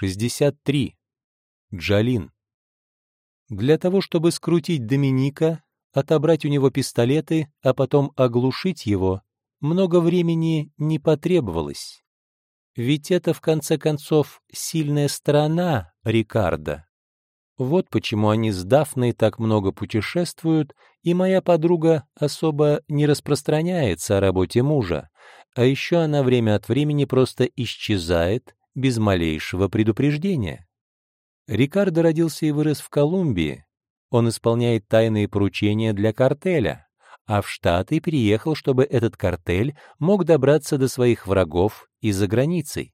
63. Джалин. Для того, чтобы скрутить Доминика, отобрать у него пистолеты, а потом оглушить его, много времени не потребовалось. Ведь это, в конце концов, сильная сторона Рикардо. Вот почему они с Дафной так много путешествуют, и моя подруга особо не распространяется о работе мужа, а еще она время от времени просто исчезает без малейшего предупреждения. Рикардо родился и вырос в Колумбии. Он исполняет тайные поручения для картеля, а в Штаты переехал, чтобы этот картель мог добраться до своих врагов и за границей.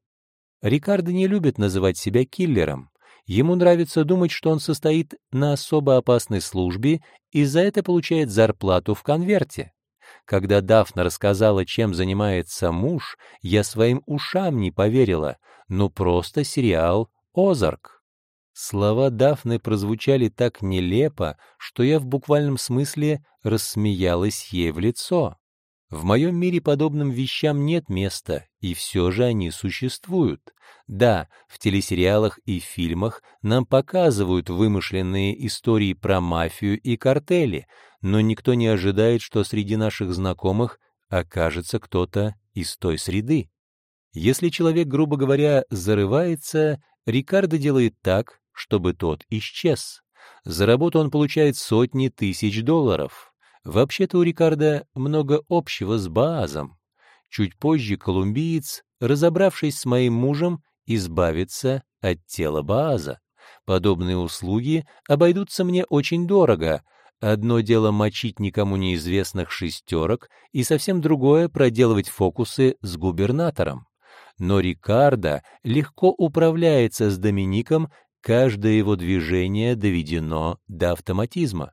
Рикардо не любит называть себя киллером. Ему нравится думать, что он состоит на особо опасной службе и за это получает зарплату в конверте. Когда Дафна рассказала, чем занимается муж, я своим ушам не поверила. Ну просто сериал «Озарк». Слова Дафны прозвучали так нелепо, что я в буквальном смысле рассмеялась ей в лицо. В моем мире подобным вещам нет места, и все же они существуют. Да, в телесериалах и фильмах нам показывают вымышленные истории про мафию и картели, но никто не ожидает, что среди наших знакомых окажется кто-то из той среды. Если человек, грубо говоря, зарывается, Рикардо делает так, чтобы тот исчез. За работу он получает сотни тысяч долларов. Вообще-то у Рикардо много общего с Баазом. Чуть позже колумбиец, разобравшись с моим мужем, избавится от тела Бааза. Подобные услуги обойдутся мне очень дорого. Одно дело мочить никому неизвестных шестерок, и совсем другое — проделывать фокусы с губернатором. Но Рикардо легко управляется с Домиником, каждое его движение доведено до автоматизма.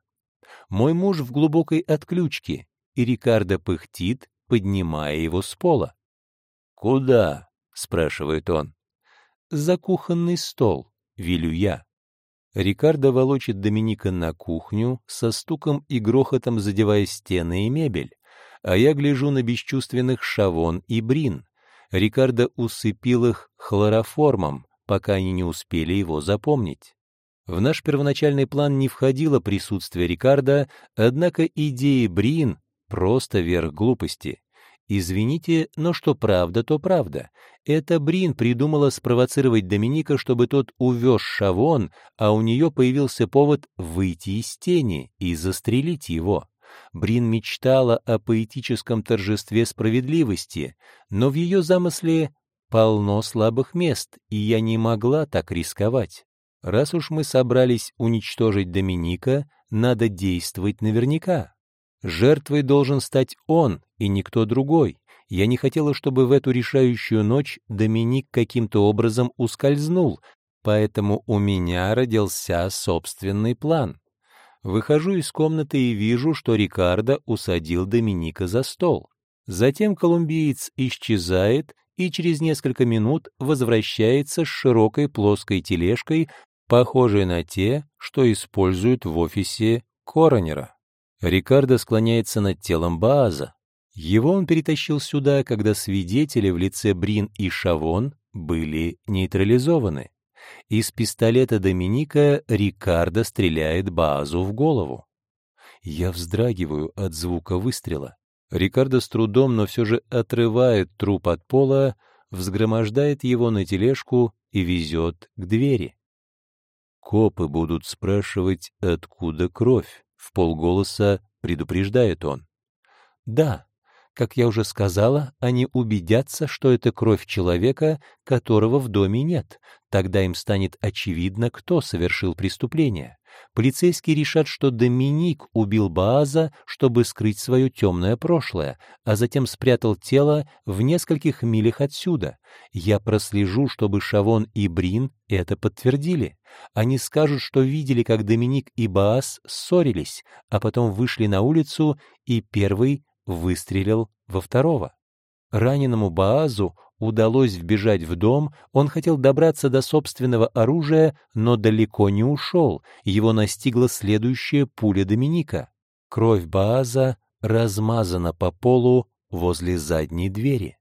Мой муж в глубокой отключке, и Рикардо пыхтит, поднимая его с пола. «Куда?» — спрашивает он. «За кухонный стол», — велю я. Рикардо волочит Доминика на кухню, со стуком и грохотом задевая стены и мебель, а я гляжу на бесчувственных Шавон и Брин. Рикардо усыпил их хлороформом, пока они не успели его запомнить. В наш первоначальный план не входило присутствие Рикардо, однако идеи Брин — просто верх глупости. Извините, но что правда, то правда. Это Брин придумала спровоцировать Доминика, чтобы тот увез Шавон, а у нее появился повод выйти из тени и застрелить его. Брин мечтала о поэтическом торжестве справедливости, но в ее замысле полно слабых мест, и я не могла так рисковать. Раз уж мы собрались уничтожить Доминика, надо действовать наверняка. Жертвой должен стать он и никто другой. Я не хотела, чтобы в эту решающую ночь Доминик каким-то образом ускользнул, поэтому у меня родился собственный план. Выхожу из комнаты и вижу, что Рикардо усадил Доминика за стол. Затем колумбиец исчезает и через несколько минут возвращается с широкой плоской тележкой, похожие на те, что используют в офисе коронера. Рикардо склоняется над телом Бааза. Его он перетащил сюда, когда свидетели в лице Брин и Шавон были нейтрализованы. Из пистолета Доминика Рикардо стреляет Баазу в голову. Я вздрагиваю от звука выстрела. Рикардо с трудом, но все же отрывает труп от пола, взгромождает его на тележку и везет к двери. Копы будут спрашивать, откуда кровь, в полголоса предупреждает он. Да, как я уже сказала, они убедятся, что это кровь человека, которого в доме нет. Тогда им станет очевидно, кто совершил преступление. Полицейские решат, что Доминик убил Бааза, чтобы скрыть свое темное прошлое, а затем спрятал тело в нескольких милях отсюда. Я прослежу, чтобы Шавон и Брин это подтвердили. Они скажут, что видели, как Доминик и Бааз ссорились, а потом вышли на улицу, и первый выстрелил во второго. Раненому Баазу удалось вбежать в дом, он хотел добраться до собственного оружия, но далеко не ушел, его настигла следующая пуля Доминика. Кровь Бааза размазана по полу возле задней двери.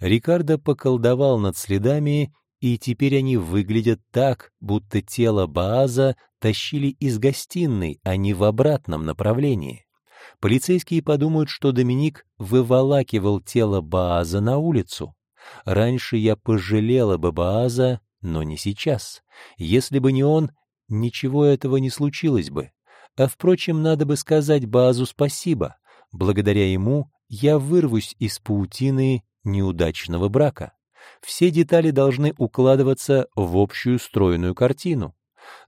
Рикардо поколдовал над следами и теперь они выглядят так, будто тело Бааза тащили из гостиной, а не в обратном направлении. Полицейские подумают, что Доминик выволакивал тело Бааза на улицу. Раньше я пожалела бы Бааза, но не сейчас. Если бы не он, ничего этого не случилось бы. А, впрочем, надо бы сказать Баазу спасибо. Благодаря ему я вырвусь из паутины неудачного брака. Все детали должны укладываться в общую стройную картину.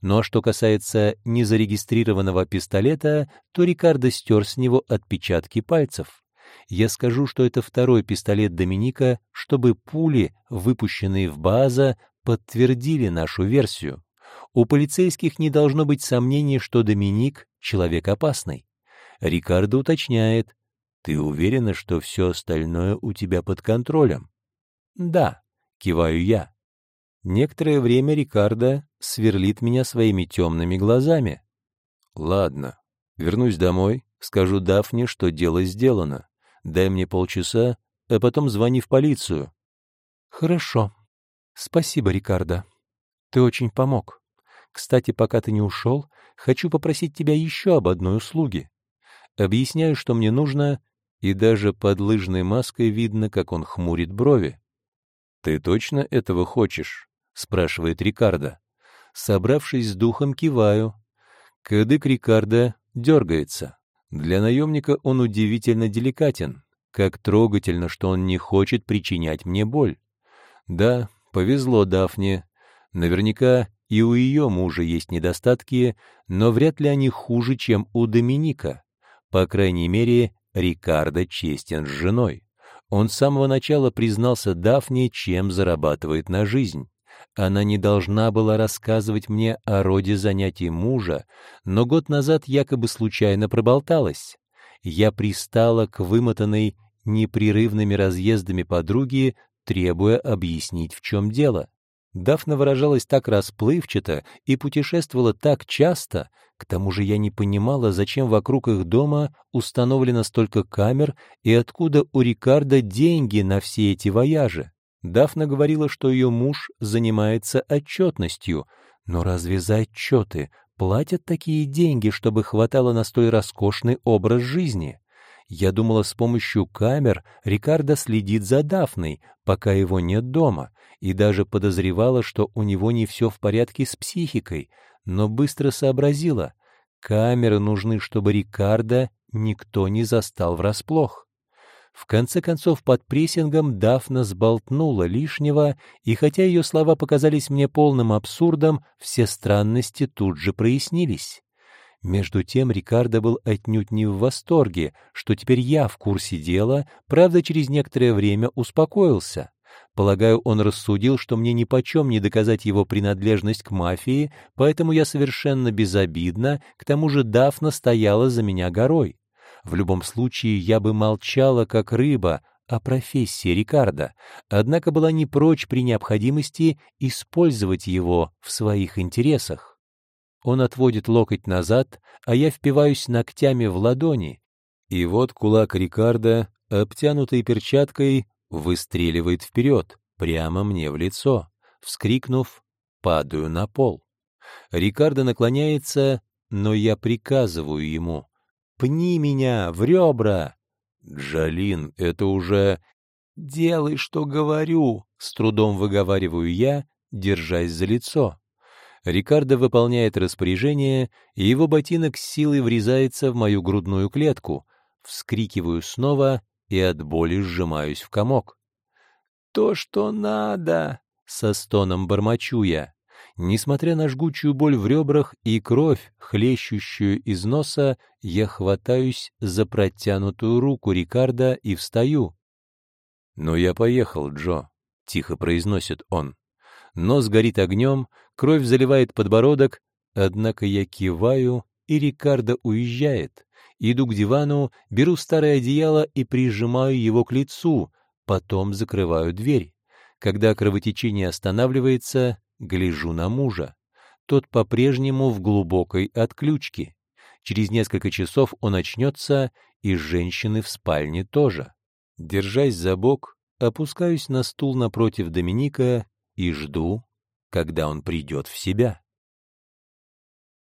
Ну а что касается незарегистрированного пистолета, то Рикардо стер с него отпечатки пальцев. Я скажу, что это второй пистолет Доминика, чтобы пули, выпущенные в Бааза, подтвердили нашу версию. У полицейских не должно быть сомнений, что Доминик — человек опасный. Рикардо уточняет, «Ты уверена, что все остальное у тебя под контролем?» «Да», — киваю я. Некоторое время Рикардо сверлит меня своими темными глазами. «Ладно, вернусь домой, скажу Дафне, что дело сделано. Дай мне полчаса, а потом звони в полицию». «Хорошо. Спасибо, Рикардо. Ты очень помог. Кстати, пока ты не ушел, хочу попросить тебя еще об одной услуге. Объясняю, что мне нужно, и даже под лыжной маской видно, как он хмурит брови. «Ты точно этого хочешь?» — спрашивает Рикардо. Собравшись с духом, киваю. Кадык Рикардо дергается. Для наемника он удивительно деликатен. Как трогательно, что он не хочет причинять мне боль. Да, повезло Дафне. Наверняка и у ее мужа есть недостатки, но вряд ли они хуже, чем у Доминика. По крайней мере, Рикардо честен с женой. Он с самого начала признался Дафне, чем зарабатывает на жизнь. Она не должна была рассказывать мне о роде занятий мужа, но год назад якобы случайно проболталась. Я пристала к вымотанной непрерывными разъездами подруги, требуя объяснить, в чем дело. Дафна выражалась так расплывчато и путешествовала так часто, к тому же я не понимала, зачем вокруг их дома установлено столько камер и откуда у Рикардо деньги на все эти вояжи. Дафна говорила, что ее муж занимается отчетностью, но разве за отчеты платят такие деньги, чтобы хватало на столь роскошный образ жизни? Я думала, с помощью камер Рикардо следит за Дафной, пока его нет дома, и даже подозревала, что у него не все в порядке с психикой, но быстро сообразила, камеры нужны, чтобы Рикардо никто не застал врасплох. В конце концов, под прессингом Дафна сболтнула лишнего, и хотя ее слова показались мне полным абсурдом, все странности тут же прояснились. Между тем Рикардо был отнюдь не в восторге, что теперь я в курсе дела, правда, через некоторое время успокоился. Полагаю, он рассудил, что мне нипочем не доказать его принадлежность к мафии, поэтому я совершенно безобидно, к тому же Дафна стояла за меня горой. В любом случае, я бы молчала, как рыба, о профессии Рикардо, однако была не прочь при необходимости использовать его в своих интересах. Он отводит локоть назад, а я впиваюсь ногтями в ладони, и вот кулак Рикардо, обтянутый перчаткой, выстреливает вперед, прямо мне в лицо. Вскрикнув, падаю на пол. Рикардо наклоняется, но я приказываю ему «Пни меня в ребра!» «Джалин, это уже...» «Делай, что говорю!» — с трудом выговариваю я, держась за лицо. Рикардо выполняет распоряжение, и его ботинок с силой врезается в мою грудную клетку. Вскрикиваю снова и от боли сжимаюсь в комок. «То, что надо!» — со стоном бормочу я. Несмотря на жгучую боль в ребрах и кровь, хлещущую из носа, я хватаюсь за протянутую руку Рикардо и встаю. «Ну я поехал, Джо», — тихо произносит он. Нос горит огнем, кровь заливает подбородок, однако я киваю, и Рикардо уезжает. Иду к дивану, беру старое одеяло и прижимаю его к лицу, потом закрываю дверь. Когда кровотечение останавливается, гляжу на мужа. Тот по-прежнему в глубокой отключке. Через несколько часов он очнется, и женщины в спальне тоже. Держась за бок, опускаюсь на стул напротив Доминика и жду, когда он придет в себя.